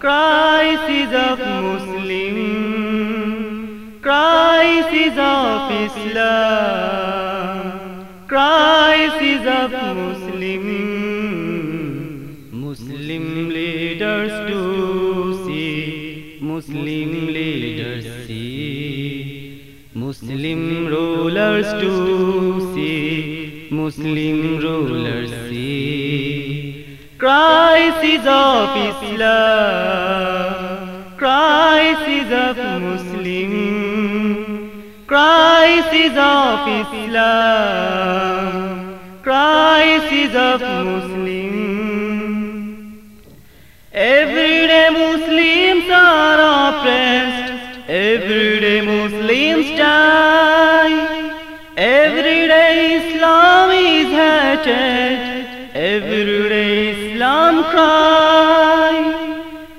crisis of Muslim, crisis of Islam, crisis of Muslim, Muslim leaders to see, Muslim leaders see, Muslim rulers to see, Muslim rulers see. Crisis of Islam, crisis of Muslim, crisis of Islam, crisis of Muslim. Everyday Muslims are oppressed, everyday Muslims die, everyday Islam is hated, everyday Islam cry,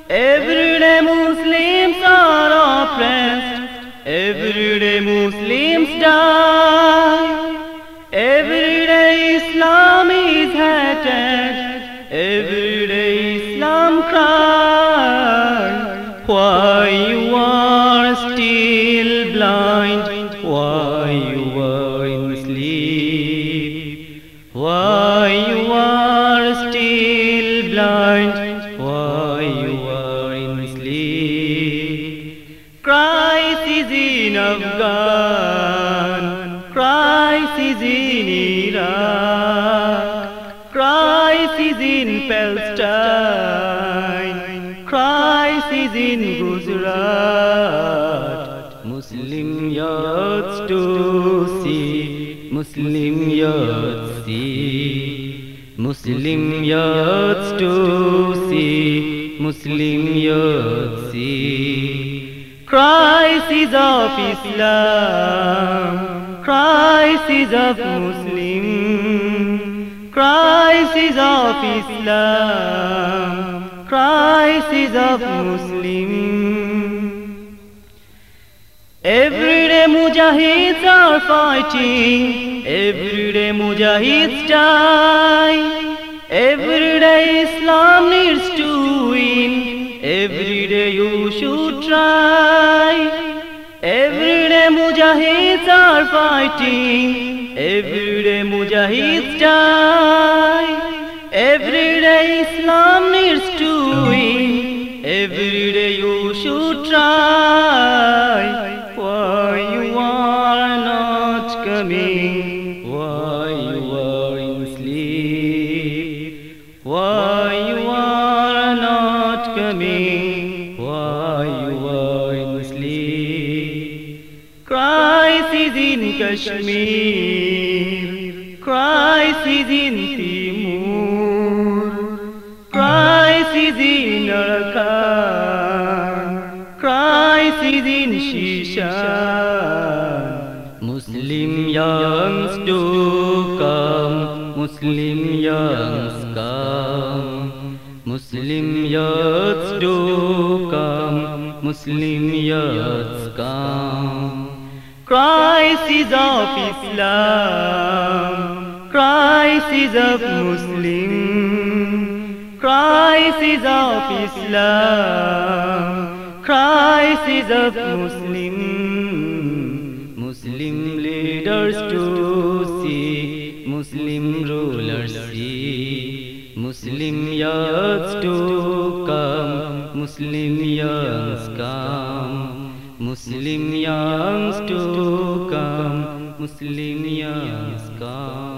everyday Muslims are oppressed, everyday Muslims die, everyday Islam is hated, everyday Islam cry. Why you are still blind? Why you are in sleep? Why you are still in Afghan, crisis in Iraq, crisis in Palestine, crisis in Gujarat. Muslim youths to see, Muslim youths see, Muslim youths to see, Muslim youths see. Crisis of Islam, crisis of Muslim, crisis of Islam, crisis of Muslim. Everyday mujahids are fighting, everyday mujahids die. Everyday Islam needs to win, everyday you should try. fighting every day Mujahid die every day Islam needs to win every day you should try Kashmir, crisis in Timur, crisis in Arakan, crisis in Shishan. Muslim youngs do come, Muslim youngs come, Muslim youths do come, Muslim youths come. Crisis of Islam, crisis of Muslim, crisis of Islam, crisis of Muslim. Muslim leaders to see, Muslim rulers see, Muslim youths to come, Muslim youngs come, مسلم یانگسٹو کا مسلم یاس کا